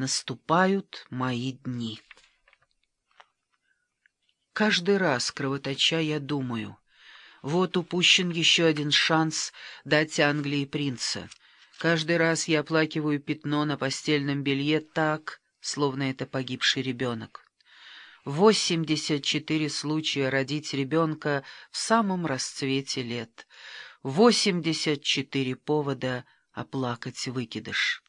наступают мои дни. Каждый раз, кровоточа, я думаю, вот упущен еще один шанс дать Англии принца. Каждый раз я оплакиваю пятно на постельном белье так, словно это погибший ребенок. Восемьдесят четыре случая родить ребенка в самом расцвете лет. Восемьдесят четыре повода оплакать выкидыш.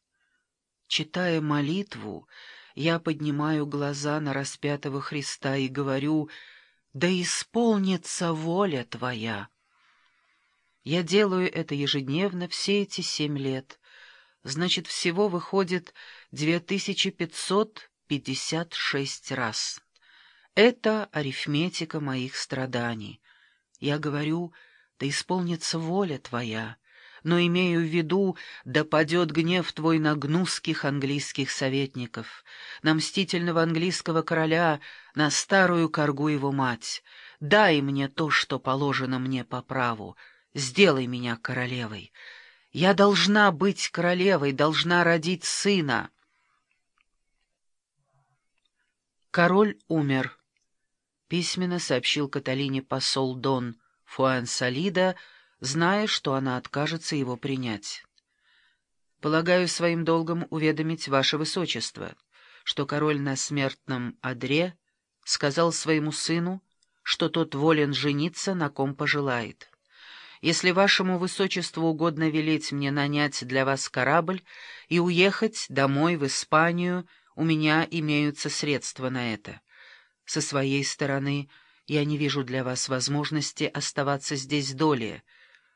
Читая молитву, я поднимаю глаза на распятого Христа и говорю «Да исполнится воля Твоя». Я делаю это ежедневно все эти семь лет. Значит, всего выходит две тысячи пятьсот пятьдесят шесть раз. Это арифметика моих страданий. Я говорю «Да исполнится воля Твоя» но имею в виду, да падет гнев твой на гнусских английских советников, на мстительного английского короля, на старую коргу его мать. Дай мне то, что положено мне по праву, сделай меня королевой. Я должна быть королевой, должна родить сына. Король умер. Письменно сообщил Каталине посол Дон Фуансалида, зная, что она откажется его принять. «Полагаю своим долгом уведомить ваше высочество, что король на смертном одре сказал своему сыну, что тот волен жениться, на ком пожелает. Если вашему высочеству угодно велеть мне нанять для вас корабль и уехать домой в Испанию, у меня имеются средства на это. Со своей стороны я не вижу для вас возможности оставаться здесь долее,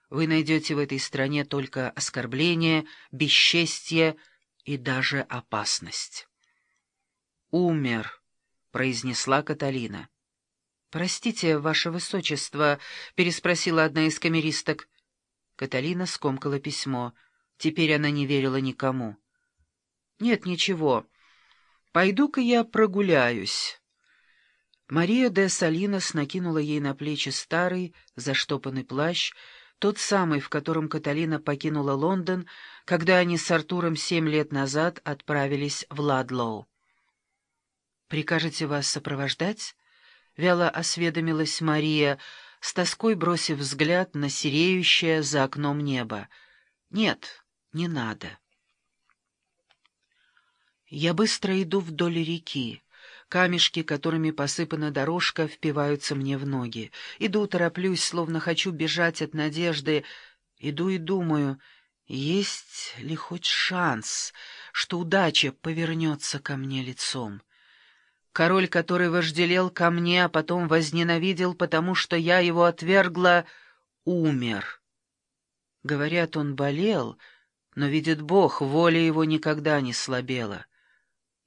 вы найдете в этой стране только оскорбление, бесчестье и даже опасность. «Умер», — произнесла Каталина. «Простите, ваше высочество», — переспросила одна из камеристок. Каталина скомкала письмо. Теперь она не верила никому. «Нет, ничего. Пойду-ка я прогуляюсь». Мария де Салинос накинула ей на плечи старый, заштопанный плащ, тот самый, в котором Каталина покинула Лондон, когда они с Артуром семь лет назад отправились в Ладлоу. «Прикажете вас сопровождать?» — вяло осведомилась Мария, с тоской бросив взгляд на сереющее за окном небо. «Нет, не надо». Я быстро иду вдоль реки. Камешки, которыми посыпана дорожка, впиваются мне в ноги. Иду, тороплюсь, словно хочу бежать от надежды. Иду и думаю, есть ли хоть шанс, что удача повернется ко мне лицом. Король, который вожделел ко мне, а потом возненавидел, потому что я его отвергла, умер. Говорят, он болел, но, видит Бог, воля его никогда не слабела.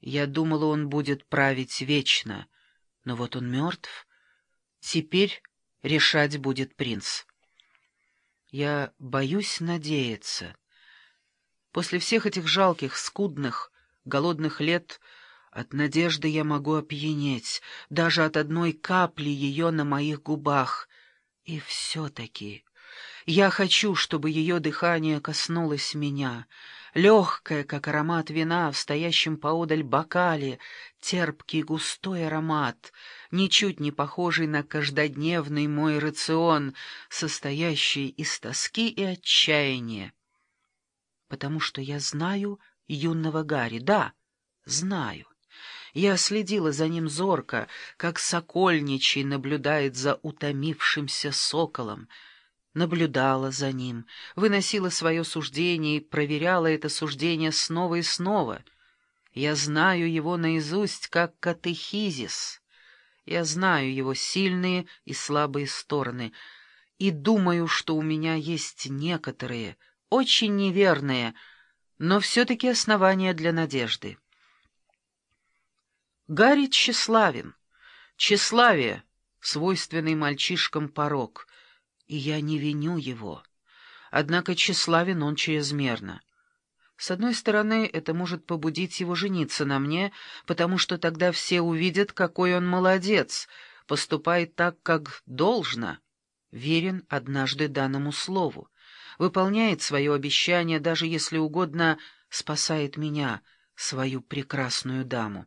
Я думала, он будет править вечно, но вот он мертв. Теперь решать будет принц. Я боюсь надеяться. После всех этих жалких, скудных, голодных лет от надежды я могу опьянеть, даже от одной капли ее на моих губах. И все-таки я хочу, чтобы ее дыхание коснулось меня — легкая, как аромат вина в стоящем поодаль бокале, терпкий густой аромат, ничуть не похожий на каждодневный мой рацион, состоящий из тоски и отчаяния. Потому что я знаю юного Гарри, да, знаю. Я следила за ним зорко, как сокольничий наблюдает за утомившимся соколом, наблюдала за ним, выносила свое суждение и проверяла это суждение снова и снова. Я знаю его наизусть, как катехизис. Я знаю его сильные и слабые стороны, и думаю, что у меня есть некоторые, очень неверные, но все-таки основания для надежды. Гарри тщеславен. Тщеславие — свойственный мальчишкам порог — и я не виню его. Однако тщеславен он чрезмерно. С одной стороны, это может побудить его жениться на мне, потому что тогда все увидят, какой он молодец, поступает так, как должно, верен однажды данному слову, выполняет свое обещание, даже если угодно спасает меня, свою прекрасную даму.